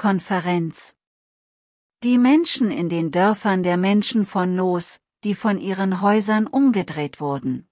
Konferenz. Die Menschen in den Dörfern der Menschen von Los, die von ihren Häusern umgedreht wurden.